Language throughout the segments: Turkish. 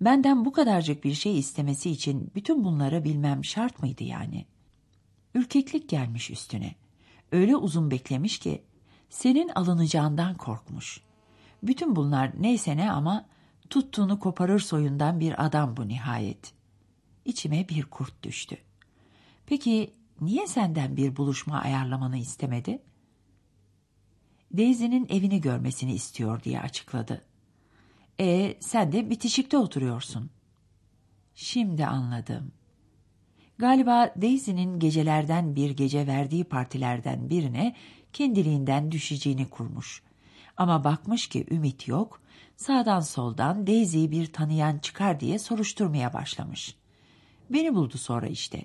Benden bu kadarcık bir şey istemesi için bütün bunları bilmem şart mıydı yani? Ürkeklik gelmiş üstüne. Öyle uzun beklemiş ki senin alınacağından korkmuş. Bütün bunlar neyse ne ama tuttuğunu koparır soyundan bir adam bu nihayet. İçime bir kurt düştü. Peki niye senden bir buluşma ayarlamanı istemedi? Daisy'nin evini görmesini istiyor diye açıkladı. E sen de bitişikte oturuyorsun. Şimdi anladım. Galiba Daisy'nin gecelerden bir gece verdiği partilerden birine kendiliğinden düşeceğini kurmuş. Ama bakmış ki ümit yok, sağdan soldan Daisy'yi bir tanıyan çıkar diye soruşturmaya başlamış. Beni buldu sonra işte.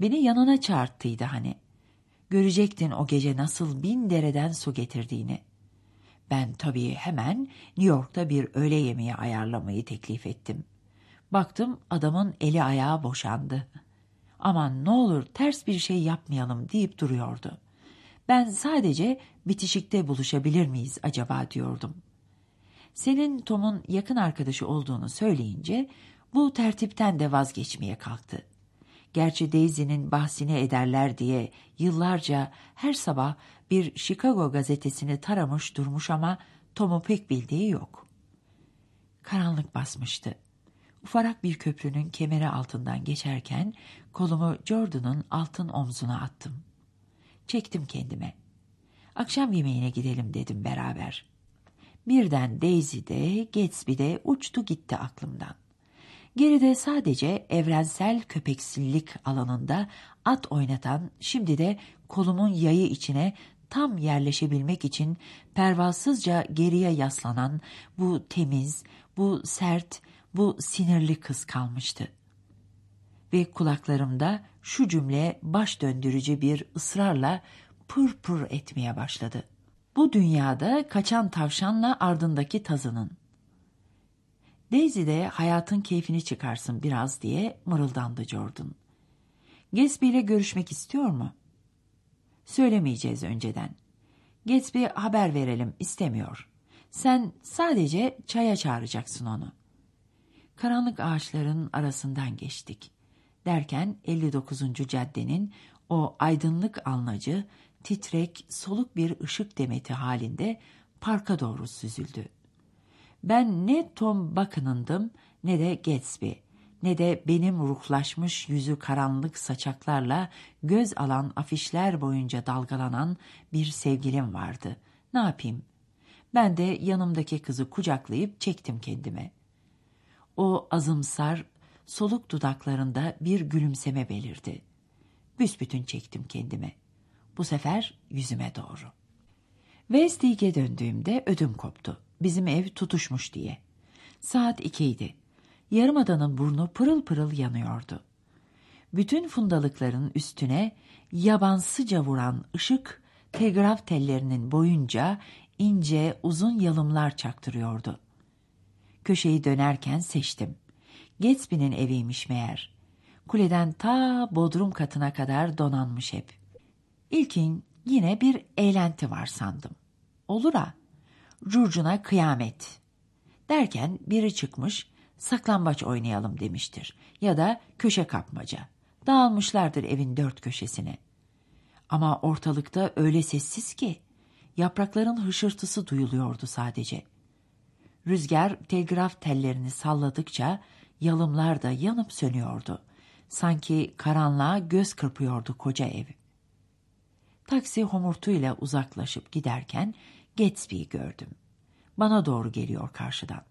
Beni yanına çağırttıydı hani. Görecektin o gece nasıl bin dereden su getirdiğini. Ben tabii hemen New York'ta bir öğle yemeği ayarlamayı teklif ettim. Baktım adamın eli ayağı boşandı. Aman ne olur ters bir şey yapmayalım deyip duruyordu. Ben sadece bitişikte buluşabilir miyiz acaba diyordum. Senin Tom'un yakın arkadaşı olduğunu söyleyince bu tertipten de vazgeçmeye kalktı. Gerçi Daisy'nin bahsini ederler diye yıllarca her sabah bir Chicago gazetesini taramış durmuş ama Tom'u pek bildiği yok. Karanlık basmıştı. Ufarak bir köprünün kemeri altından geçerken kolumu Jordan'ın altın omzuna attım. Çektim kendime. Akşam yemeğine gidelim dedim beraber. Birden Daisy de Gatsby de uçtu gitti aklımdan. Geride sadece evrensel köpeksillik alanında at oynatan, şimdi de kolumun yayı içine tam yerleşebilmek için pervasızca geriye yaslanan bu temiz, bu sert, bu sinirli kız kalmıştı. Ve kulaklarımda şu cümle baş döndürücü bir ısrarla pır pır etmeye başladı. Bu dünyada kaçan tavşanla ardındaki tazının. Daisy de hayatın keyfini çıkarsın biraz diye mırıldandı Jordan. Gatsby ile görüşmek istiyor mu? Söylemeyeceğiz önceden. Gatsby haber verelim istemiyor. Sen sadece çaya çağıracaksın onu. Karanlık ağaçların arasından geçtik. Derken 59. caddenin o aydınlık alnacı, titrek, soluk bir ışık demeti halinde parka doğru süzüldü. Ben ne Tom Buchanan'dım ne de Gatsby, ne de benim ruhlaşmış yüzü karanlık saçaklarla göz alan afişler boyunca dalgalanan bir sevgilim vardı. Ne yapayım? Ben de yanımdaki kızı kucaklayıp çektim kendime. O azımsar, soluk dudaklarında bir gülümseme belirdi. Büsbütün çektim kendime. Bu sefer yüzüme doğru. Westlake'e döndüğümde ödüm koptu bizim ev tutuşmuş diye. Saat ikiydi. Yarımadanın burnu pırıl pırıl yanıyordu. Bütün fundalıkların üstüne yabansıca vuran ışık telgraf tellerinin boyunca ince uzun yalımlar çaktırıyordu. Köşeyi dönerken seçtim. Gatsby'nin eviymiş meğer. Kuleden ta bodrum katına kadar donanmış hep. İlkin yine bir eğlenti var sandım. Olur ha, curcuna kıyamet. Derken biri çıkmış, saklambaç oynayalım demiştir. Ya da köşe kapmaca. Dağılmışlardır evin dört köşesine. Ama ortalıkta öyle sessiz ki, yaprakların hışırtısı duyuluyordu sadece. Rüzgar telgraf tellerini salladıkça yalımlar da yanıp sönüyordu. Sanki karanlığa göz kırpıyordu koca ev. Taksi homurtuyla uzaklaşıp giderken Gatsby'yi gördüm. Bana doğru geliyor karşıdan.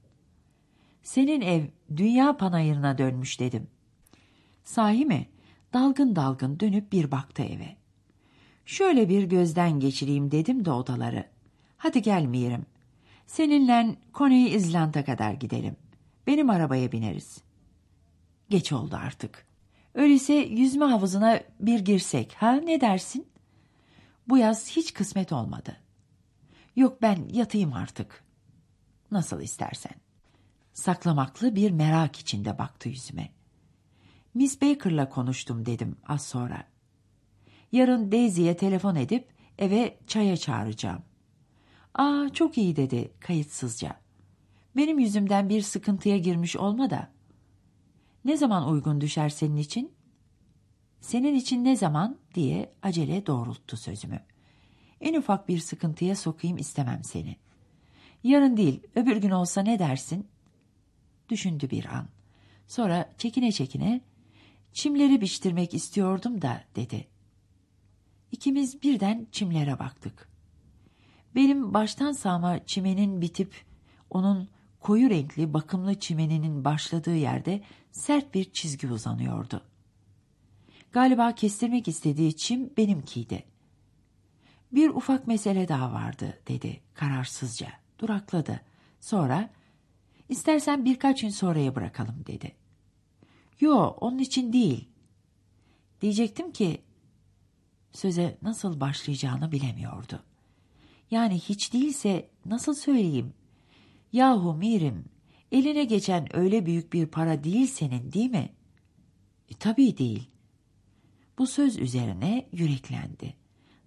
Senin ev dünya panayırına dönmüş dedim. Sahi mi? Dalgın dalgın dönüp bir baktı eve. Şöyle bir gözden geçireyim dedim de odaları. Hadi gelmeyelim. Seninle Coney İzlanda kadar gidelim. Benim arabaya bineriz. Geç oldu artık. Öyleyse yüzme havuzuna bir girsek ha ne dersin? Bu yaz hiç kısmet olmadı. Yok ben yatayım artık. Nasıl istersen. Saklamaklı bir merak içinde baktı yüzüme. Miss Baker'la konuştum dedim az sonra. Yarın Daisy'ye telefon edip eve çaya çağıracağım. Aa çok iyi dedi kayıtsızca. Benim yüzümden bir sıkıntıya girmiş olma da. Ne zaman uygun düşer senin için? Senin için ne zaman diye acele doğrulttu sözümü. En ufak bir sıkıntıya sokayım istemem seni. Yarın değil, öbür gün olsa ne dersin? Düşündü bir an. Sonra çekine çekine, çimleri biçtirmek istiyordum da dedi. İkimiz birden çimlere baktık. Benim baştan sağma çimenin bitip onun koyu renkli bakımlı çimeninin başladığı yerde sert bir çizgi uzanıyordu. Galiba kestirmek istediği çim benimkiydi. Bir ufak mesele daha vardı dedi kararsızca. Durakladı. Sonra istersen birkaç gün sonraya bırakalım dedi. Yo onun için değil. Diyecektim ki söze nasıl başlayacağını bilemiyordu. Yani hiç değilse nasıl söyleyeyim? Yahu Mirim, eline geçen öyle büyük bir para değil senin değil mi? E, tabii değil. Bu söz üzerine yüreklendi.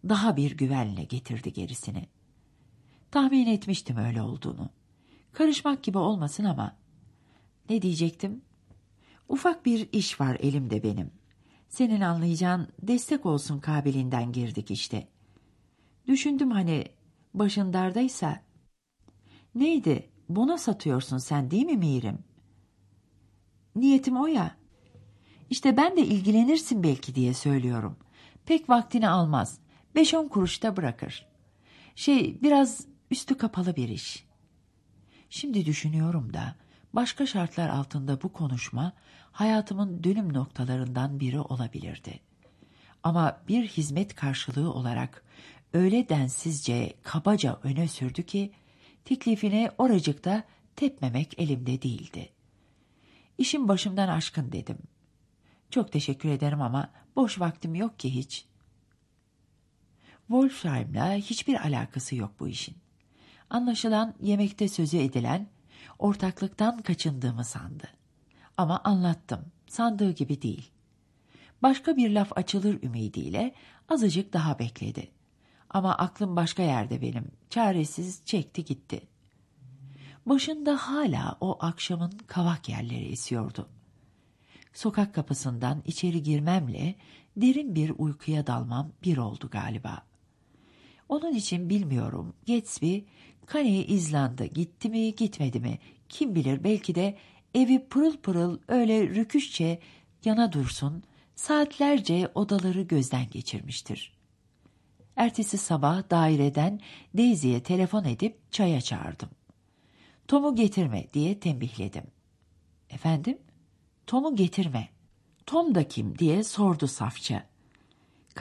Daha bir güvenle getirdi gerisini. Tahmin etmiştim öyle olduğunu. Karışmak gibi olmasın ama. Ne diyecektim? Ufak bir iş var elimde benim. Senin anlayacağın destek olsun kabilinden girdik işte. Düşündüm hani başın dardaysa. Neydi? Buna satıyorsun sen değil mi Mirim? Niyetim o ya. İşte ben de ilgilenirsin belki diye söylüyorum. Pek vaktini almaz. Beş on kuruşta bırakır. Şey biraz üstü kapalı bir iş. Şimdi düşünüyorum da başka şartlar altında bu konuşma hayatımın dönüm noktalarından biri olabilirdi. Ama bir hizmet karşılığı olarak öyle densizce, kabaca öne sürdü ki teklifine oracıkta tepmemek elimde değildi. İşim başımdan aşkın dedim. Çok teşekkür ederim ama boş vaktim yok ki hiç. Wolfram'la hiçbir alakası yok bu işin. Anlaşılan yemekte sözü edilen ortaklıktan kaçındığımı sandı. Ama anlattım, sandığı gibi değil. Başka bir laf açılır ümidiyle azıcık daha bekledi. Ama aklım başka yerde benim. Çaresiz çekti gitti. Başında hala o akşamın kavak yerleri esiyordu. Sokak kapısından içeri girmemle derin bir uykuya dalmam bir oldu galiba. Onun için bilmiyorum Gatsby Kaneye İzlanda gitti mi gitmedi mi kim bilir belki de evi pırıl pırıl öyle rüküşçe yana dursun saatlerce odaları gözden geçirmiştir. Ertesi sabah daireden Daisy'ye telefon edip çaya çağırdım. Tom'u getirme diye tembihledim. Efendim? Tom'u getirme. Tom da kim diye sordu safça.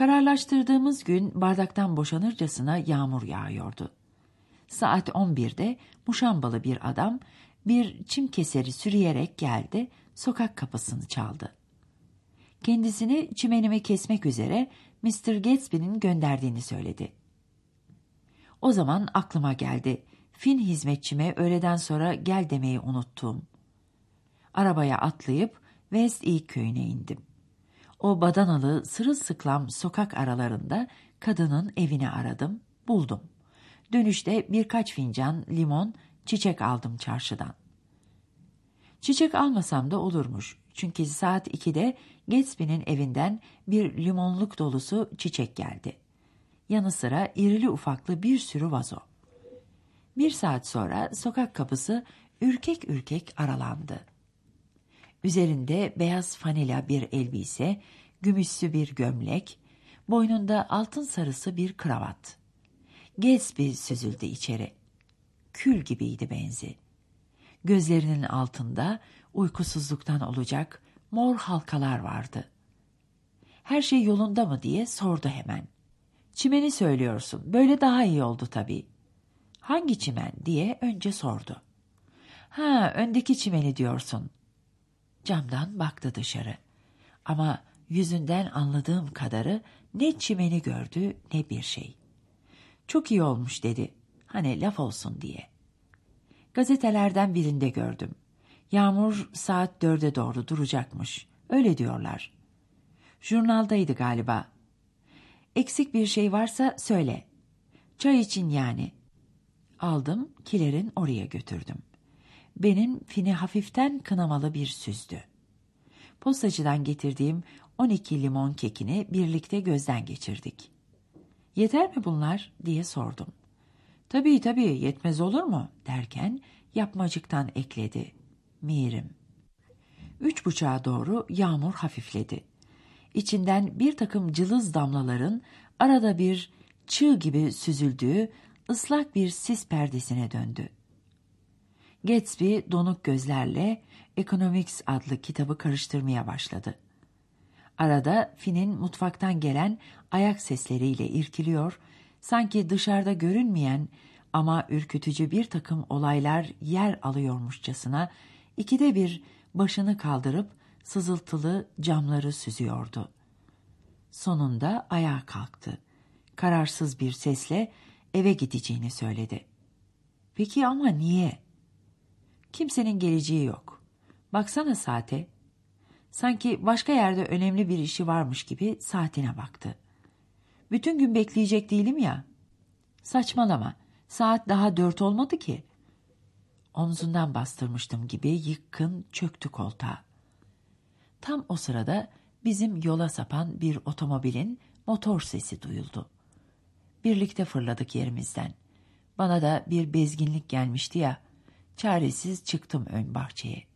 Kararlaştırdığımız gün bardaktan boşanırcasına yağmur yağıyordu. Saat 11'de muşambalı bir adam bir çim keseri sürüyerek geldi, sokak kapısını çaldı. Kendisini çimenimi kesmek üzere Mr. Gatsby'nin gönderdiğini söyledi. O zaman aklıma geldi. Fin hizmetçime öğleden sonra gel demeyi unuttum. Arabaya atlayıp West East köyüne indim. O badanalı sırılsıklam sokak aralarında kadının evini aradım, buldum. Dönüşte birkaç fincan limon, çiçek aldım çarşıdan. Çiçek almasam da olurmuş. Çünkü saat 2'de Gatsby'nin evinden bir limonluk dolusu çiçek geldi. Yanı sıra irili ufaklı bir sürü vazo. Bir saat sonra sokak kapısı ürkek ürkek aralandı. Üzerinde beyaz fanila bir elbise, gümüşsü bir gömlek, boynunda altın sarısı bir kravat. Gatsby süzüldü içeri. Kül gibiydi benzi. Gözlerinin altında uykusuzluktan olacak mor halkalar vardı. Her şey yolunda mı diye sordu hemen. Çimeni söylüyorsun. Böyle daha iyi oldu tabii. Hangi çimen diye önce sordu. Ha, öndeki çimeni diyorsun. Camdan baktı dışarı. Ama yüzünden anladığım kadarı ne çimeni gördü ne bir şey. Çok iyi olmuş dedi. Hani laf olsun diye. Gazetelerden birinde gördüm. Yağmur saat dörde doğru duracakmış. Öyle diyorlar. Jurnaldaydı galiba. Eksik bir şey varsa söyle. Çay için yani. Aldım, kilerin oraya götürdüm. Benim fini hafiften kınamalı bir süzdü. Postacıdan getirdiğim 12 limon kekini birlikte gözden geçirdik. Yeter mi bunlar diye sordum. Tabii tabii yetmez olur mu derken yapmacıktan ekledi. Mirim. Üç buçuğa doğru yağmur hafifledi. İçinden bir takım cılız damlaların arada bir çığ gibi süzüldüğü ıslak bir sis perdesine döndü. Gatsby donuk gözlerle Economics adlı kitabı karıştırmaya başladı. Arada Finn'in mutfaktan gelen ayak sesleriyle irkiliyor, sanki dışarıda görünmeyen ama ürkütücü bir takım olaylar yer alıyormuşçasına ikide bir başını kaldırıp sızıltılı camları süzüyordu. Sonunda ayağa kalktı. Kararsız bir sesle eve gideceğini söyledi. Peki ama niye? Kimsenin geleceği yok. Baksana saate. Sanki başka yerde önemli bir işi varmış gibi saatine baktı. Bütün gün bekleyecek değilim ya. Saçmalama. Saat daha dört olmadı ki. Omzundan bastırmıştım gibi yıkkın çöktü koltuğa. Tam o sırada bizim yola sapan bir otomobilin motor sesi duyuldu. Birlikte fırladık yerimizden. Bana da bir bezginlik gelmişti ya. Çaresiz çıktım ön bahçeye.